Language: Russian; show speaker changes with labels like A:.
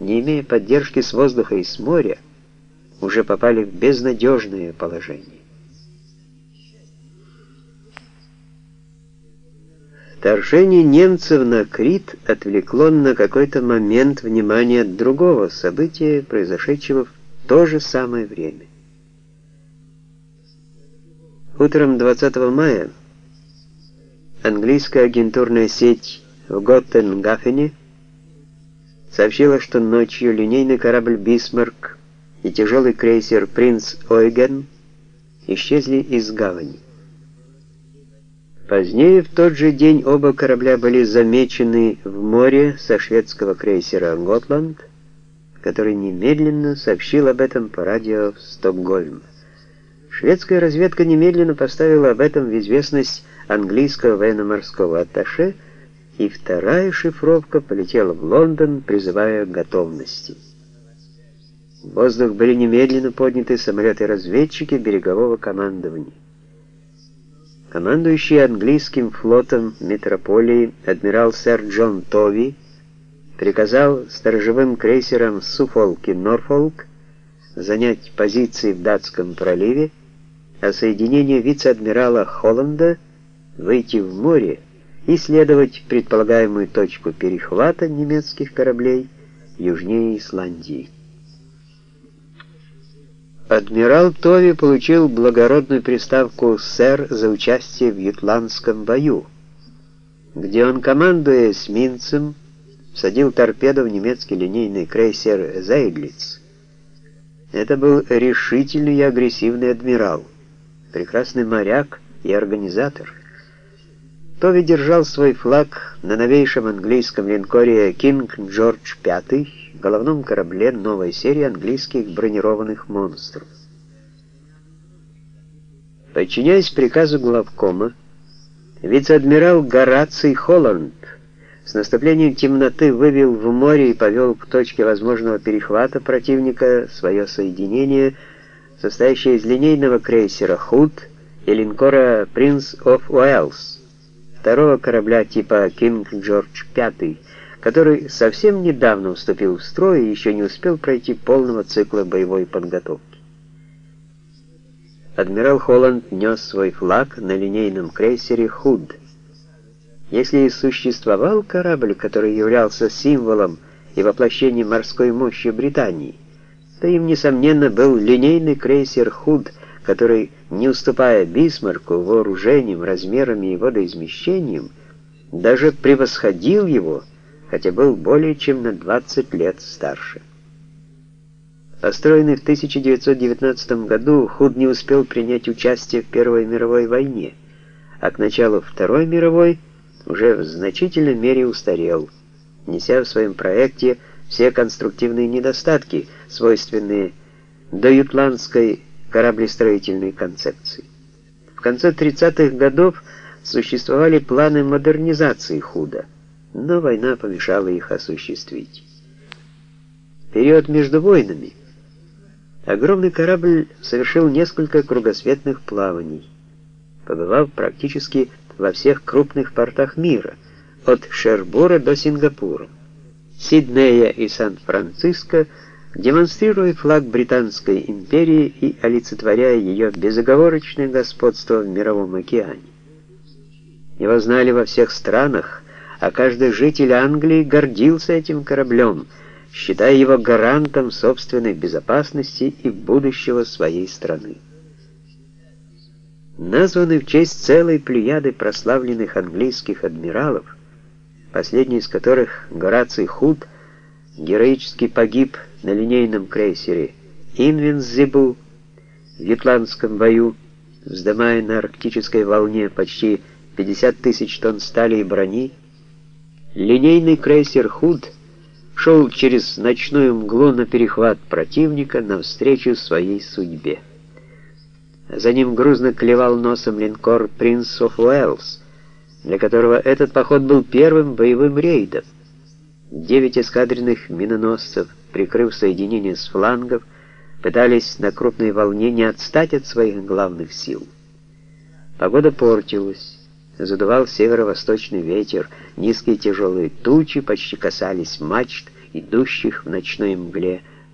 A: не имея поддержки с воздуха и с моря, уже попали в безнадежное положение. Вторжение немцев на Крит отвлекло на какой-то момент внимание от другого события, произошедшего в то же самое время. Утром 20 мая английская агентурная сеть в Готенгафене сообщила, что ночью линейный корабль «Бисмарк» и тяжелый крейсер «Принц Ойген» исчезли из гавани. Позднее в тот же день оба корабля были замечены в море со шведского крейсера «Готланд», который немедленно сообщил об этом по радио в Стокгольм. Шведская разведка немедленно поставила об этом в известность английского военно-морского атташе, и вторая шифровка полетела в Лондон, призывая готовности. В воздух были немедленно подняты самолеты-разведчики берегового командования. Командующий английским флотом метрополии адмирал сэр Джон Тови приказал сторожевым крейсерам Суфолк и Норфолк занять позиции в датском проливе, а соединение вице-адмирала Холланда выйти в море и следовать предполагаемую точку перехвата немецких кораблей южнее Исландии. Адмирал Тови получил благородную приставку «сэр» за участие в Ютландском бою, где он, командуя эсминцем, всадил торпеду в немецкий линейный крейсер «Зейдлиц». Это был решительный и агрессивный адмирал, прекрасный моряк и организатор. Тови держал свой флаг на новейшем английском линкоре «Кинг Джордж V», головном корабле новой серии английских бронированных монстров. Подчиняясь приказу главкома, вице-адмирал Гораций Холланд с наступлением темноты вывел в море и повел к точке возможного перехвата противника свое соединение, состоящее из линейного крейсера «Худ» и линкора «Принц оф Уэллс», второго корабля типа «Кинг Джордж V», который совсем недавно вступил в строй и еще не успел пройти полного цикла боевой подготовки. Адмирал Холланд нес свой флаг на линейном крейсере «Худ». Если и существовал корабль, который являлся символом и воплощением морской мощи Британии, то им, несомненно, был линейный крейсер «Худ», который, не уступая Бисмарку вооружением, размерами и водоизмещением, даже превосходил его – хотя был более чем на 20 лет старше. Построенный в 1919 году, Худ не успел принять участие в Первой мировой войне, а к началу Второй мировой уже в значительной мере устарел, неся в своем проекте все конструктивные недостатки, свойственные доютландской кораблестроительной концепции. В конце 30-х годов существовали планы модернизации Худа – но война помешала их осуществить. период между войнами огромный корабль совершил несколько кругосветных плаваний, побывав практически во всех крупных портах мира, от Шербура до Сингапура, Сиднея и Сан-Франциско, демонстрируя флаг Британской империи и олицетворяя ее безоговорочное господство в мировом океане. Его знали во всех странах, а каждый житель Англии гордился этим кораблем, считая его гарантом собственной безопасности и будущего своей страны. Названный в честь целой плеяды прославленных английских адмиралов, последний из которых, Гораций Худ, героически погиб на линейном крейсере «Инвинзибл» в Ютландском бою, вздымая на арктической волне почти 50 тысяч тонн стали и брони, Линейный крейсер «Худ» шел через ночную мглу на перехват противника навстречу своей судьбе. За ним грузно клевал носом линкор «Принц оф Уэллс», для которого этот поход был первым боевым рейдом. Девять эскадренных миноносцев, прикрыв соединение с флангов, пытались на крупной волне не отстать от своих главных сил. Погода портилась. Задувал северо-восточный ветер, низкие тяжелые тучи почти касались мачт идущих в ночной мгле,